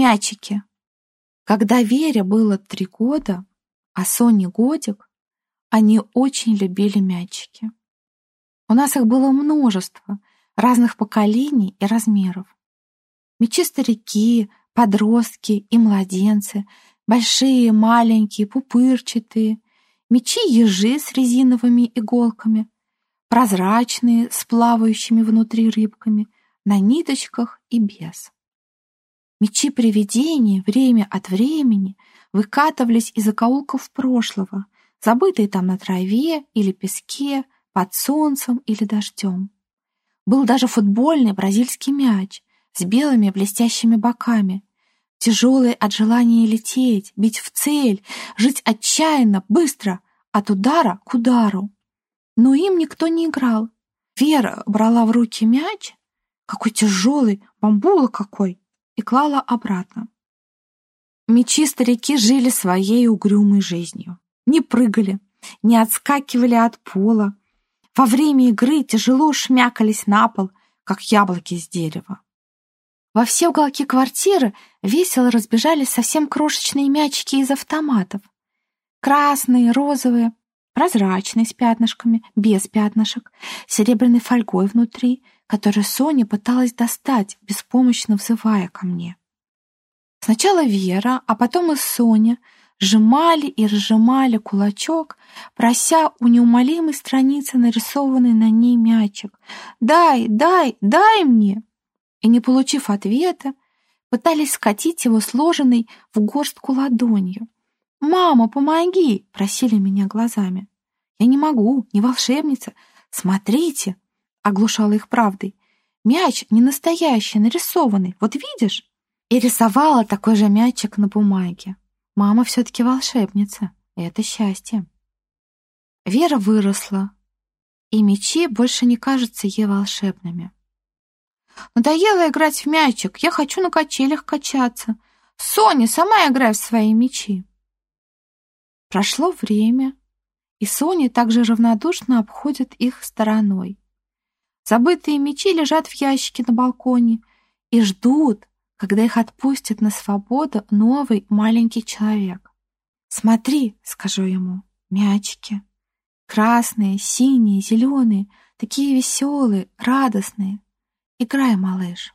Мячики. Когда Вере было три года, а Соне годик, они очень любили мячики. У нас их было множество, разных поколений и размеров. Мечи старики, подростки и младенцы, большие, маленькие, пупырчатые, мечи-ежи с резиновыми иголками, прозрачные, с плавающими внутри рыбками, на ниточках и без. Мечи привидений время от времени выкатывались из закоулков прошлого, забытые там на траве или песке, под солнцем или дождем. Был даже футбольный бразильский мяч с белыми блестящими боками, тяжелый от желания лететь, бить в цель, жить отчаянно, быстро, от удара к удару. Но им никто не играл. Вера брала в руки мяч, какой тяжелый, бамбула какой, и клала обратно. Мечи-старики жили своей угрюмой жизнью. Не прыгали, не отскакивали от пола. Во время игры тяжело шмякались на пол, как яблоки с дерева. Во все уголки квартиры весело разбежались совсем крошечные мячики из автоматов. Красные, розовые, прозрачные с пятнышками, без пятнышек, серебряной фольгой внутри — который Соня пыталась достать, беспомощно взывая ко мне. Сначала Вера, а потом и Соня сжимали и разжимали кулачок, прося у неумолимой страницы нарисованный на ней мячик «Дай, дай, дай мне!» И, не получив ответа, пытались скатить его сложенный в горстку ладонью. «Мама, помоги!» — просили меня глазами. «Я не могу, не волшебница. Смотрите!» Оглушала их правдой. «Мяч не настоящий, нарисованный, вот видишь?» И рисовала такой же мячик на бумаге. Мама все-таки волшебница, и это счастье. Вера выросла, и мечи больше не кажутся ей волшебными. Надоело играть в мячик, я хочу на качелях качаться. Соня, сама играй в свои мечи. Прошло время, и Соня также равнодушно обходит их стороной. Забытые мечи лежат в ящике на балконе и ждут, когда их отпустит на свободу новый маленький человек. «Смотри», — скажу ему, — «мячики. Красные, синие, зеленые, такие веселые, радостные. Играй, малыш».